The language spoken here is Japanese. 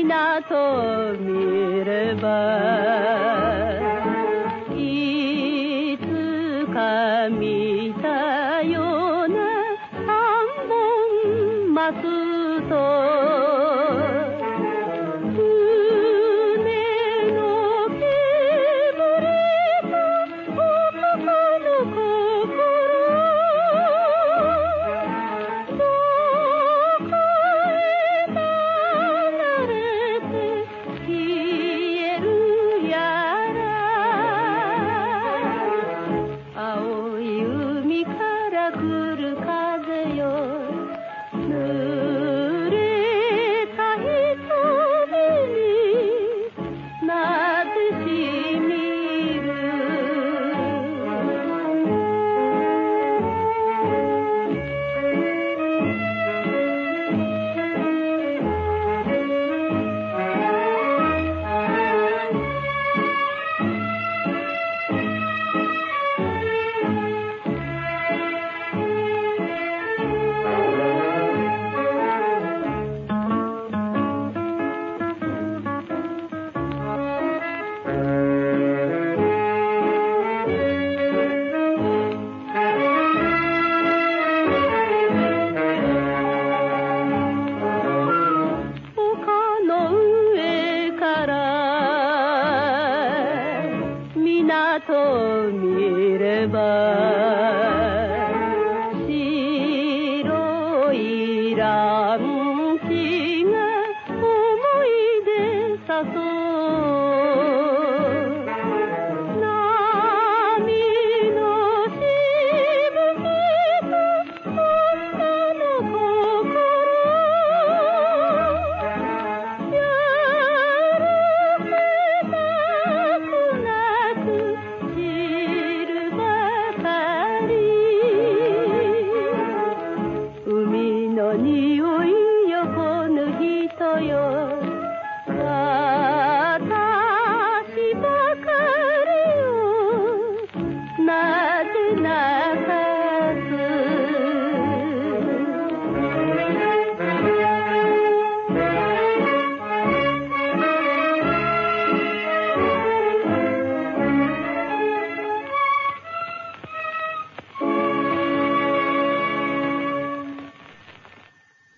港を見ればいつか見たような三本松とと見れば白いラン